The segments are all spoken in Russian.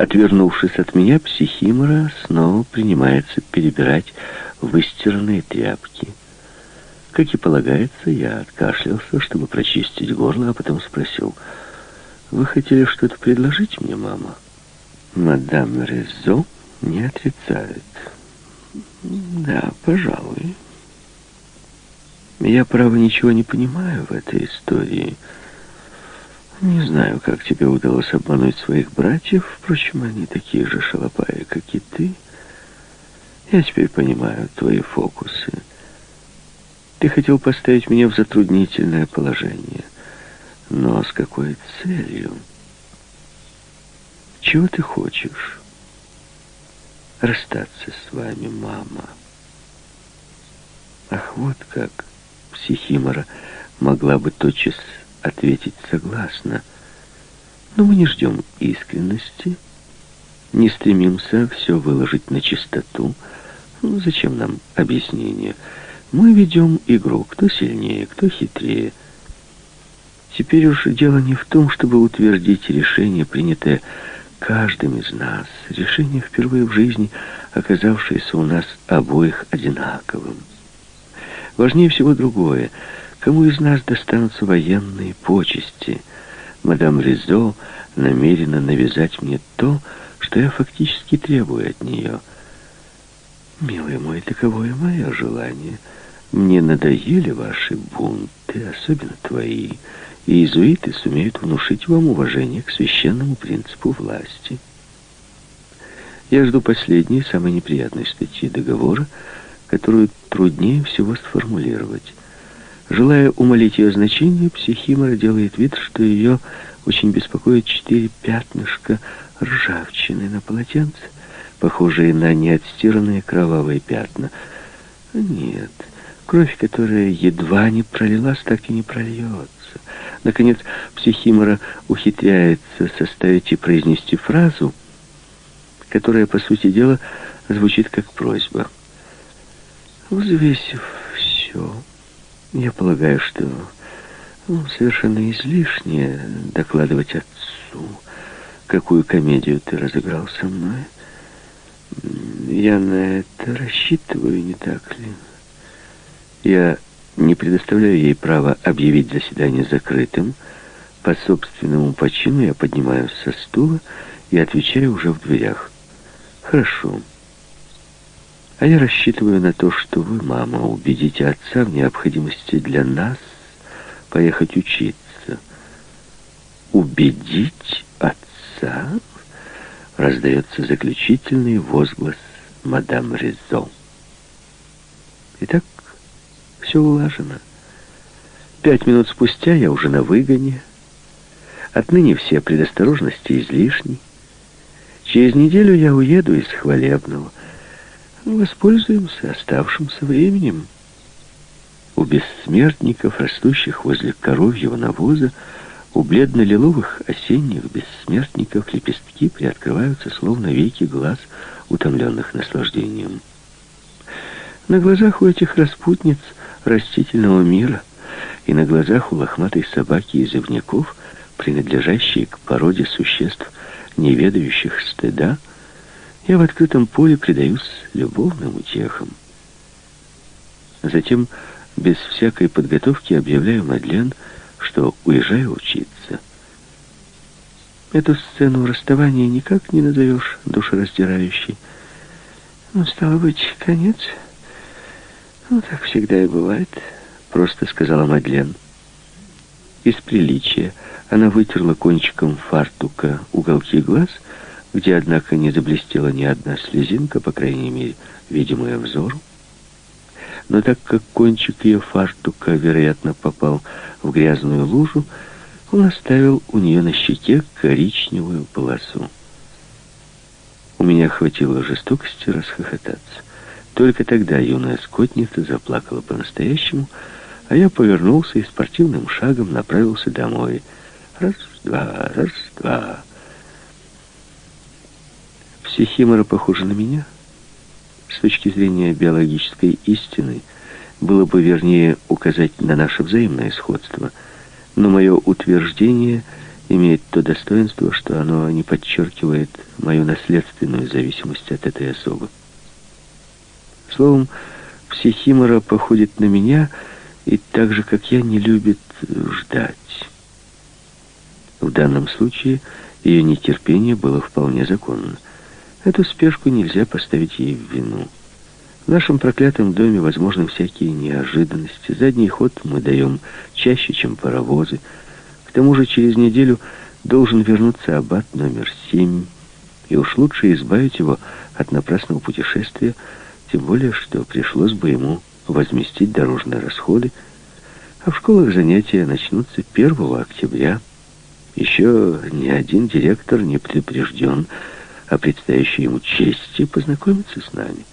Отвернувшись от меня, психимора снова принимается перебирать выстиранные тряпки. Как и полагается, я откашлялся, чтобы прочистить горло, а потом спросил, «Вы хотели что-то предложить мне, мама?» Мадам Резо не отрицает. «Да, пожалуй». Я, право, ничего не понимаю в этой истории. Не знаю, как тебе удалось обмануть своих братьев. Впрочем, они такие же шалопаи, как и ты. Я теперь понимаю твои фокусы. Ты хотел поставить меня в затруднительное положение. Но с какой целью? Чего ты хочешь? Расстаться с вами, мама. Ах, вот как психимора могла бы тотчас ответить согласно. Но мы не ждем искренности, не стремимся все выложить на чистоту. Ну, зачем нам объяснение? Мы ведем игру, кто сильнее, кто хитрее. Теперь уж дело не в том, чтобы утвердить решение, принятое каждым из нас. Решение впервые в жизни, оказавшееся у нас обоих одинаковым. Важнее всего другое. Кому из нас достанутся военные почести? Мадам Ризо намерена навязать мне то, что я фактически требую от нее. Милый мой, таковое мое желание — мне надоели ваши бунты, особенно твои, и иезуиты сумеют внушить вам уважение к священному принципу власти. Я жду последней, самой неприятной статьи договора, которую труднее всего сформулировать. Желая умолить ее значение, психимора делает вид, что ее очень беспокоит четыре пятнышка ржавчины на полотенце, похожие на неотстиранные кровавые пятна. Нет, Кровь, которая едва не пролилась, так и не прольется. Наконец, психимора ухитряется составить и произнести фразу, которая, по сути дела, звучит как просьба. Взвесив все, я полагаю, что ну, совершенно излишне докладывать отцу, какую комедию ты разыграл со мной. Я на это рассчитываю, не так ли? Я не предоставляю ей права объявить заседание закрытым. По собственному почину я поднимаюсь со стула и отвечаю уже в дверях. Хорошо. А я рассчитываю на то, что вы, мама, убедите отца в необходимости для нас поехать учиться. Убедить отца? Раздается заключительный возглас мадам Резо. Итак, все улажено. Пять минут спустя я уже на выгоне. Отныне все предосторожности излишни. Через неделю я уеду из Хвалебного. Воспользуемся оставшимся временем. У бессмертников, растущих возле коровьего навоза, у бледно-лиловых осенних бессмертников лепестки приоткрываются, словно веки глаз, утомленных наслаждением. На глазах у этих распутниц — растительного мира, и на глазах у лохматой собаки и зевняков, принадлежащей к породе существ, не ведающих стыда, я в открытом поле предаюсь любовным утехам. Затем, без всякой подготовки, объявляю Мадлен, что уезжаю учиться. Эту сцену расставания никак не назовешь душераздирающей. Ну, стало быть, конец... «Ну, так всегда и бывает», — просто сказала Мадлен. Из приличия она вытерла кончиком фартука уголки глаз, где, однако, не заблестела ни одна слезинка, по крайней мере, видимая взору. Но так как кончик ее фартука, вероятно, попал в грязную лужу, он оставил у нее на щеке коричневую полосу. У меня хватило жестокости расхохотаться. Только тогда юная скотница заплакала по-настоящему, а я повернулся и спортивным шагом направился домой. Раз-два, раз-два. Психимора похожа на меня. С точки зрения биологической истины, было бы вернее указать на наше взаимное сходство, но мое утверждение имеет то достоинство, что оно не подчеркивает мою наследственную зависимость от этой особы. Словом, психимора походит на меня и так же, как я, не любит ждать. В данном случае ее нетерпение было вполне законно. Эту спешку нельзя поставить ей в вину. В нашем проклятом доме возможны всякие неожиданности. Задний ход мы даем чаще, чем паровозы. К тому же через неделю должен вернуться аббат номер семь, и уж лучше избавить его от напрасного путешествия, тем более, что пришлось бы ему возместить дорожные расходы, а в школах занятия начнутся 1 октября. Еще ни один директор не предупрежден о предстоящей ему чести познакомиться с нами.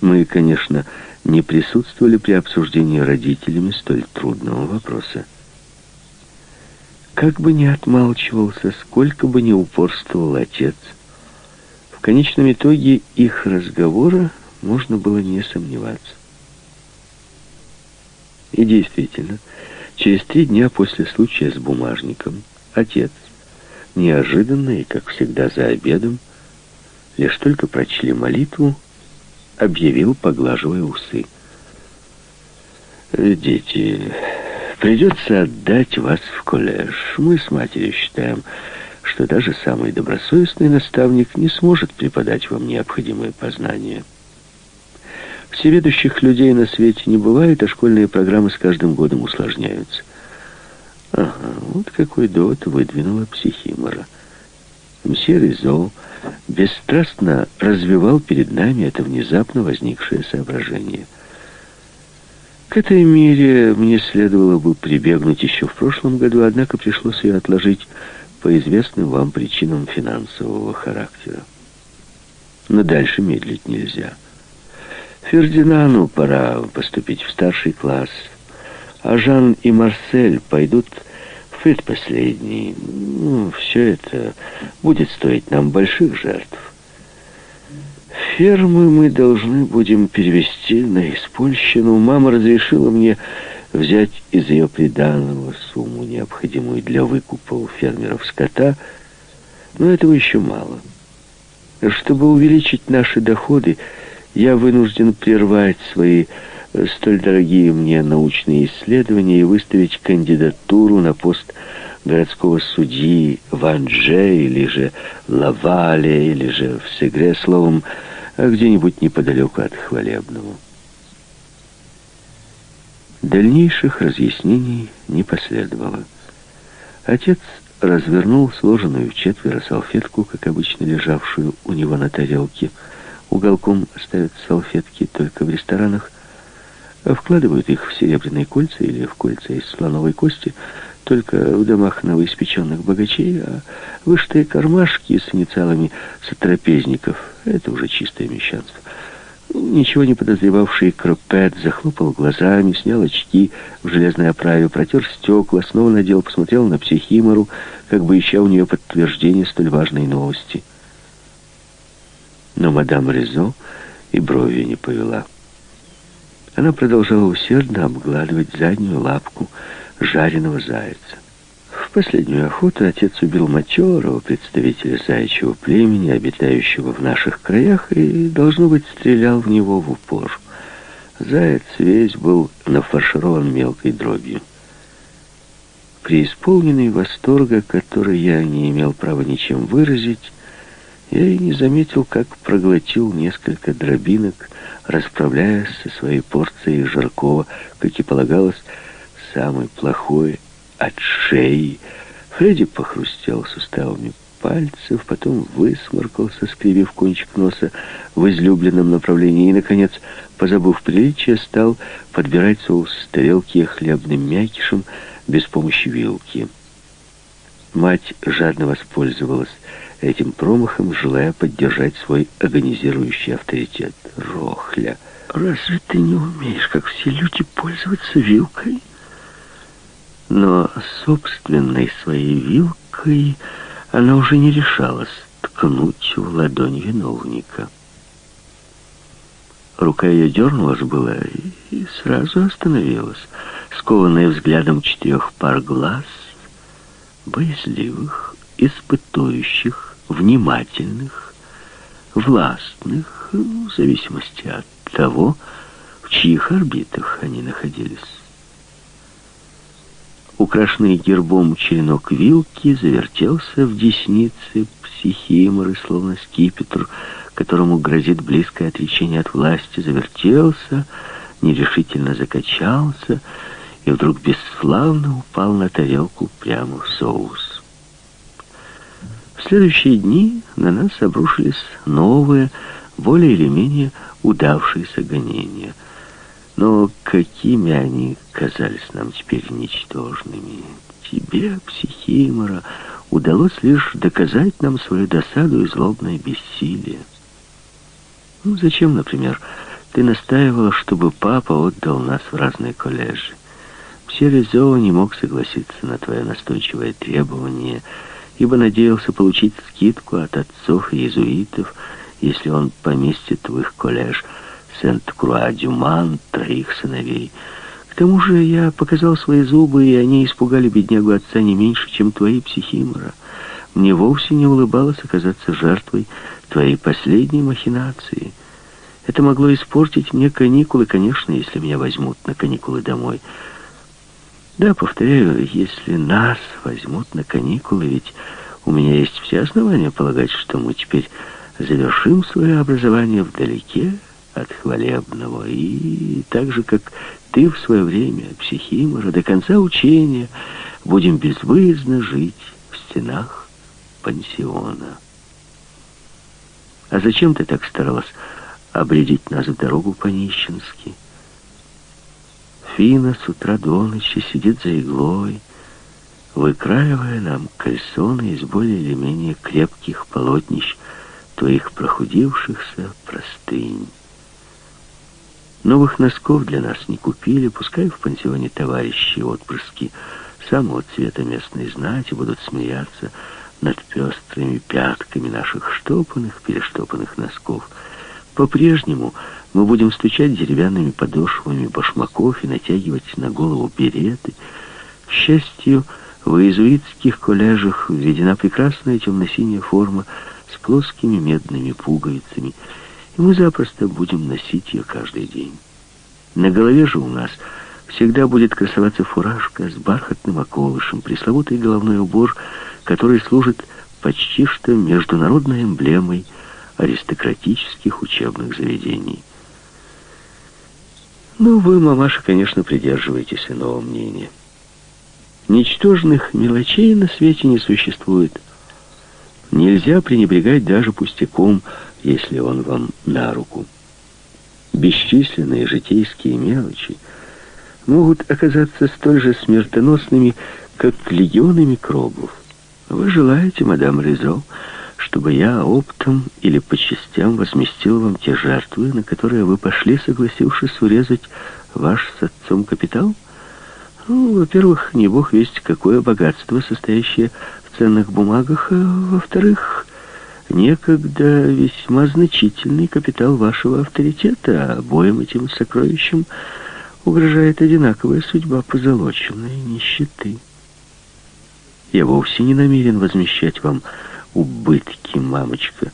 Мы, конечно, не присутствовали при обсуждении родителями столь трудного вопроса. Как бы ни отмалчивался, сколько бы ни упорствовал отец, в конечном итоге их разговора можно было не сомневаться. И действительно, через три дня после случая с бумажником отец, неожиданно и, как всегда, за обедом, лишь только прочли молитву, объявил, поглаживая усы. «Дети, придется отдать вас в колледж. Мы с матерью считаем, что даже самый добросовестный наставник не сможет преподать вам необходимые познания». Всеведущих людей на свете не бывает, а школьные программы с каждым годом усложняются. Ага, вот какой довод выдвинула психимора. Мсье Ризо бесстрастно развивал перед нами это внезапно возникшее соображение. К этой мере мне следовало бы прибегнуть еще в прошлом году, однако пришлось ее отложить по известным вам причинам финансового характера. Но дальше медлить нельзя. Фердинану пора поступить в старший класс, а Жан и Марсель пойдут в предпоследний. Ну, все это будет стоить нам больших жертв. Фермы мы должны будем перевести на Испольщину. Мама разрешила мне взять из ее приданного сумму, необходимую для выкупа у фермеров скота, но этого еще мало. Чтобы увеличить наши доходы, я вынужден прервать свои столь дорогие мне научные исследования и выставить кандидатуру на пост городского судьи в Анже или же Лавале или же в Сегре, словом, где-нибудь неподалеку от Хвалебного. Дальнейших разъяснений не последовало. Отец развернул сложенную четверо салфетку, как обычно лежавшую у него на тарелке, Уголком ставят салфетки только в ресторанах, вкладывают их в серебряные кольца или в кольца из слоновой кости только в домах новоиспеченных богачей, а вышитые кармашки с инициалами сотрапезников — это уже чистое мещанство. Ничего не подозревавший Кропет захлопал глазами, снял очки в железной оправе, протер стекла, снова надел, посмотрел на психимору, как бы ища у нее подтверждение столь важной новости — но мадам Резо и брови не повела. Она продолжала усердно обгладывать заднюю лапку жареного зайца. В последнюю охоту отец убил матерого представителя заячьего племени, обитающего в наших краях, и, должно быть, стрелял в него в упор. Заяц весь был нафарширован мелкой дробью. Преисполненный восторга, который я не имел права ничем выразить, я и не заметил, как проглотил несколько дробинок, расправляясь со своей порцией жаркого, как и полагалось, самой плохой от шеи. Фредди похрустел суставами пальцев, потом высморкался, скривив кончик носа в излюбленном направлении и, наконец, позабыв приличие, стал подбирать соус с тарелки хлебным мякишем без помощи вилки. Мать жадно воспользовалась этим промахом, желая поддержать свой агонизирующий авторитет. Рохля, разве ты не умеешь, как все люди, пользоваться вилкой? Но собственной своей вилкой она уже не решалась ткнуть в ладонь виновника. Рука ее дернулась была и сразу остановилась, скованная взглядом четырех пар глаз, боязливых, испытующих, внимательных, властных, в зависимости от того, в чьих орбитах они находились. Украшенный гербом черенок вилки завертелся в деснице психиморы, словно скипетр, которому грозит близкое отречение от власти, завертелся, нерешительно закачался и вдруг бесславно упал на тарелку прямо в соус. Следующие дни на нас обрушились новые, более или менее удавшиеся гонения. Но какими они казались нам теперь ничтожными? Тебе, психимора, удалось лишь доказать нам свою досаду и злобное бессилие. Ну, зачем, например, ты настаивала, чтобы папа отдал нас в разные колледжи? Селезова не мог согласиться на твое настойчивое требование, ибо надеялся получить скидку от отцов и иезуитов, если он поместит в их коллеж Сент-Круа-Дюман троих сыновей. К тому же я показал свои зубы, и они испугали беднягу отца не меньше, чем твои психимора. Мне вовсе не улыбалось оказаться жертвой твоей последней махинации. Это могло испортить мне каникулы, конечно, если меня возьмут на каникулы домой. Да, повторяю, если нас возьмут на каникулы, ведь у меня есть все основания полагать, что мы теперь завершим свое образование вдалеке от хвалебного, и так же, как ты в свое время, психимора, до конца учения будем безвыездно жить в стенах пансиона. А зачем ты так старалась обредить нас в дорогу по-нищенски? Фина с утра до ночи сидит за иглой, выкраивая нам кальсоны из более или менее крепких полотнищ твоих прохудившихся простынь. Новых носков для нас не купили, пускай в пансионе товарищи отпрыски самого цвета местной знати будут смеяться над пестрыми пятками наших штопанных, перештопанных носков. По-прежнему мы будем стучать деревянными подошвами башмаков и натягивать на голову береты. К счастью, в иезуитских коллежах введена прекрасная темно-синяя форма с плоскими медными пуговицами, и мы запросто будем носить ее каждый день. На голове же у нас всегда будет красоваться фуражка с бархатным околышем, пресловутый головной убор, который служит почти что международной эмблемой аристократических учебных заведений. Ну, вы, мамаша, конечно, придерживаетесь иного мнения. Ничтожных мелочей на свете не существует. Нельзя пренебрегать даже пустяком, если он вам на руку. Бесчисленные житейские мелочи могут оказаться столь же смертоносными, как легионы микробов. Вы желаете, мадам Ризо, чтобы я оптом или по частям возместил вам те жертвы, на которые вы пошли, согласившись урезать ваш с отцом капитал? Ну, во-первых, не бог весть какое богатство, состоящее в ценных бумагах, а во-вторых, некогда весьма значительный капитал вашего авторитета, а обоим этим сокровищам угрожает одинаковая судьба позолоченной нищеты. Я вовсе не намерен возмещать вам убытки, мамочка.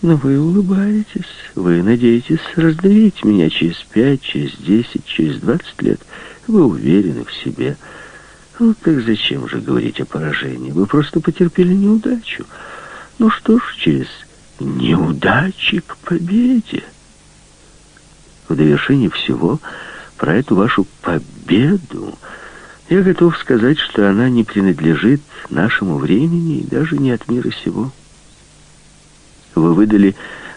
Но вы улыбаетесь, вы надеетесь раздавить меня через пять, через десять, через двадцать лет. Вы уверены в себе. Ну, так зачем же говорить о поражении? Вы просто потерпели неудачу. Ну что ж, через неудачи к победе. В довершении всего, про эту вашу победу я готов сказать, что она не принадлежит нашему времени и даже не от мира сего. Вы выдали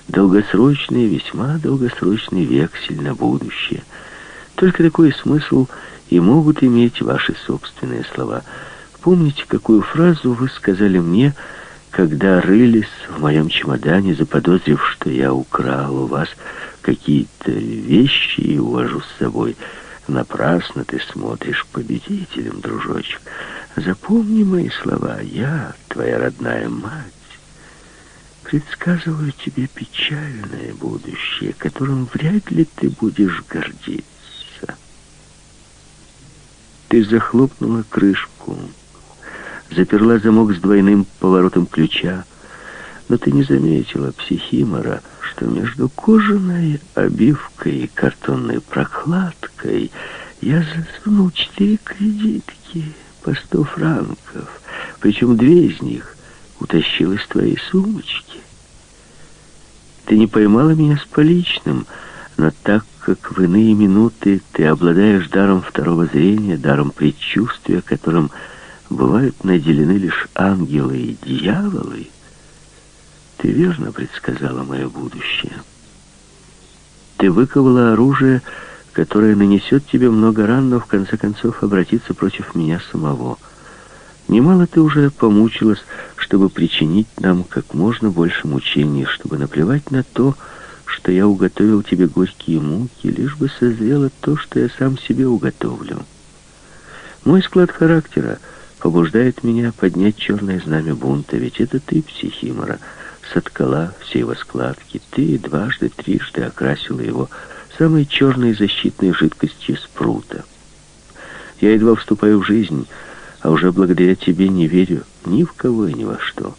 долгосрочный, весьма долгосрочный вексель на будущее. Только такой смысл и могут иметь ваши собственные слова. Помните, какую фразу вы сказали мне, когда рылись в моем чемодане, заподозрив, что я украл у вас какие-то вещи и увожу с собой – Напрасно ты смотришь победителем, дружочек. Запомни мои слова. Я, твоя родная мать, предсказываю тебе печальное будущее, которым вряд ли ты будешь гордиться. Ты захлопнула крышку, заперла замок с двойным поворотом ключа, Но ты не заметила, психимора, что между кожаной обивкой и картонной прокладкой я засунул четыре кредитки по сто франков, причем две из них утащил из твоей сумочки. Ты не поймала меня с поличным, но так как в иные минуты ты обладаешь даром второго зрения, даром предчувствия, которым бывают наделены лишь ангелы и дьяволы, ты верно предсказала мое будущее. Ты выковала оружие, которое нанесет тебе много ран, но в конце концов обратится против меня самого. Немало ты уже помучилась, чтобы причинить нам как можно больше мучений, чтобы наплевать на то, что я уготовил тебе горькие муки, лишь бы созрело то, что я сам себе уготовлю. Мой склад характера побуждает меня поднять черное знамя бунта, ведь это ты, психимора, соткала все его складки, ты дважды, трижды окрасила его самой черной защитной жидкостью спрута. Я едва вступаю в жизнь, а уже благодаря тебе не верю ни в кого и ни во что.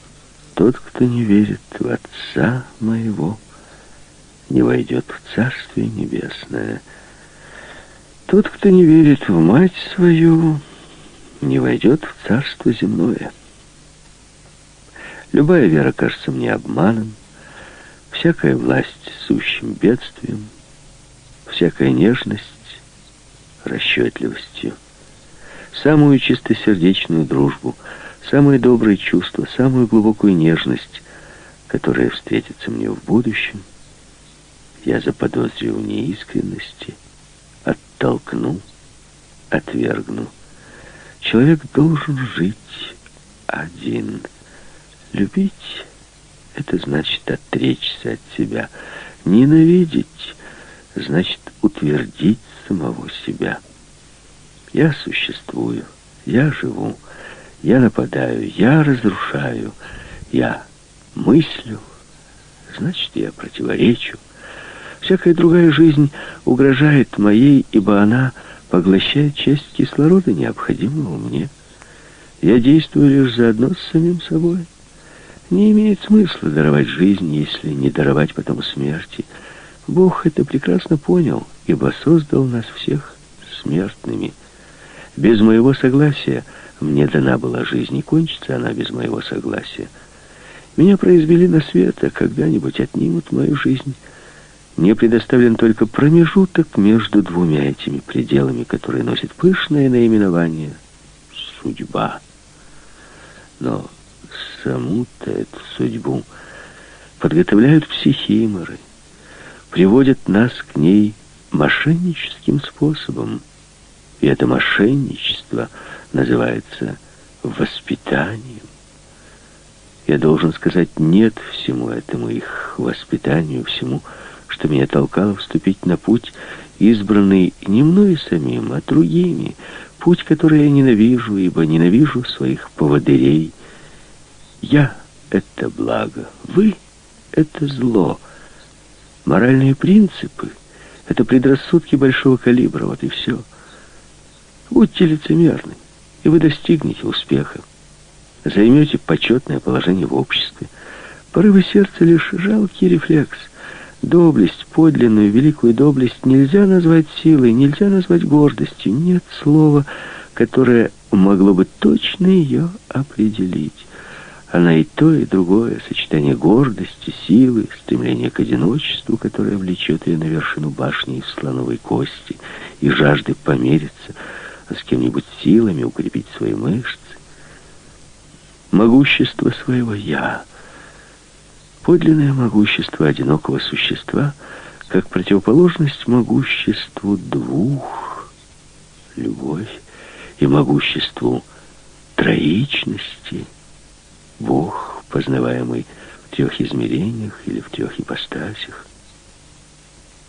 Тот, кто не верит в Отца моего, не войдет в Царствие Небесное. Тот, кто не верит в Мать свою, не войдет в Царство Земное. Любая вера кажется мне обманом, всякая власть сущим бедствием, всякая нежность расчетливостью самую чистосердечную дружбу, самые добрые чувства, самую глубокую нежность, которая встретится мне в будущем, я заподозрю в неискренности, оттолкну, отвергну. Человек должен жить один. Любить — это значит отречься от себя. Ненавидеть — значит утвердить самого себя. Я существую, я живу, я нападаю, я разрушаю, я мыслю, значит, я противоречу. Всякая другая жизнь угрожает моей, ибо она поглощает часть кислорода, необходимого мне. Я действую лишь заодно с самим собой. Не имеет смысла даровать жизнь, если не даровать потом смерти. Бог это прекрасно понял, ибо создал нас всех смертными. Без моего согласия мне дана была жизнь, и кончится она без моего согласия. Меня произвели на свет, а когда-нибудь отнимут мою жизнь. Мне предоставлен только промежуток между двумя этими пределами, которые носят пышное наименование «судьба». Но саму-то эту судьбу подготовляют психиморы, приводят нас к ней мошенническим способом, и это мошенничество называется воспитанием. Я должен сказать «нет» всему этому их воспитанию, всему, что меня толкало вступить на путь, избранный не мною самим, а другими, путь, который я ненавижу, ибо ненавижу своих поводырей. Я — это благо, вы — это зло. Моральные принципы — это предрассудки большого калибра, вот и все — Будьте лицемерны, и вы достигнете успеха. Займете почетное положение в обществе. Порывы сердца — лишь жалкий рефлекс. Доблесть, подлинную, великую доблесть нельзя назвать силой, нельзя назвать гордостью. Нет слова, которое могло бы точно ее определить. Она и то, и другое, сочетание гордости, силы, стремление к одиночеству, которое влечет ее на вершину башни из слоновой кости, и жажды помериться — с кем-нибудь силами укрепить свои мышцы. Могущество своего «я», подлинное могущество одинокого существа, как противоположность могуществу двух, любовь, и могуществу троичности, Бог, познаваемый в трех измерениях или в трех ипостасях.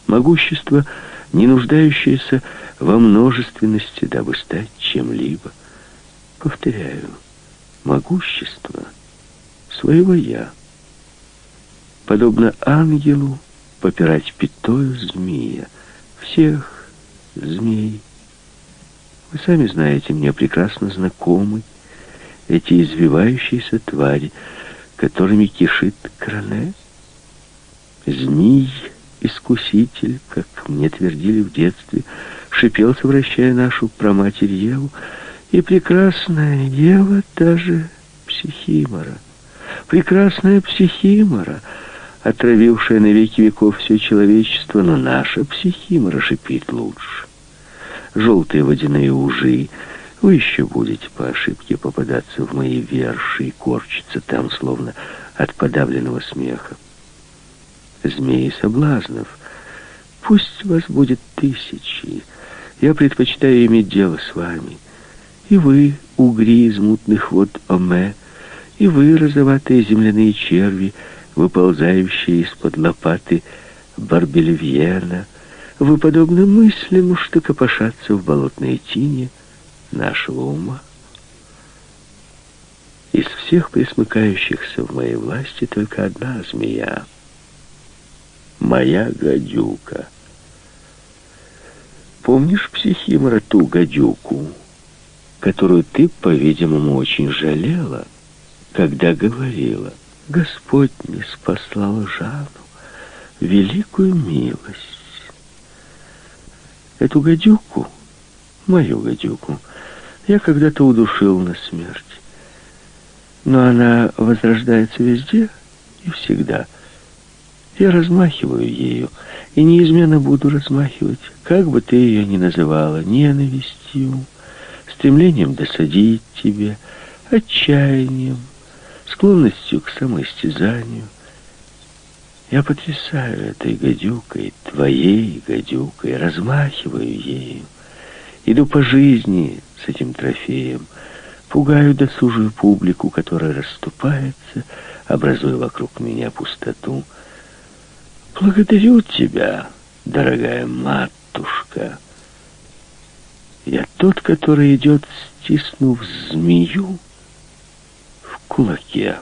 Могущество, не нуждающееся во множественности, дабы стать чем-либо. Повторяю, могущество своего «я». Подобно ангелу попирать пятою змея, всех змей. Вы сами знаете, мне прекрасно знакомы эти извивающиеся твари, которыми кишит Кране? Змей, искуситель, как мне твердили в детстве, шипел, совращая нашу проматерь Еву, и прекрасная Ева даже психимора. Прекрасная психимора, отравившая на веки веков все человечество, но наша психимора шипит лучше. Желтые водяные ужи, вы еще будете по ошибке попадаться в мои верши и корчиться там, словно от подавленного смеха. Змеи соблазнов, пусть вас будет тысячи, я предпочитаю иметь дело с вами. И вы, угри из мутных вод Оме, и вы, розоватые земляные черви, выползающие из-под лопаты Барбельвьена, вы подобны мыслям, что копошатся в болотной тине нашего ума. Из всех присмыкающихся в моей власти только одна змея — моя гадюка. Помнишь, психимора, ту гадюку, которую ты, по-видимому, очень жалела — когда говорила, Господь не спаслал Жанну великую милость. Эту гадюку, мою гадюку, я когда-то удушил на смерть. Но она возрождается везде и всегда. Я размахиваю ею, и неизменно буду размахивать, как бы ты ее ни называла, ненавистью, стремлением досадить тебе, отчаянием, склонностью к самоистязанию. Я потрясаю этой гадюкой, твоей гадюкой, размахиваю ею. Иду по жизни с этим трофеем, пугаю досужую публику, которая расступается, образуя вокруг меня пустоту. Благодарю тебя, дорогая матушка. Я тот, который идет, стиснув змею, кулаке.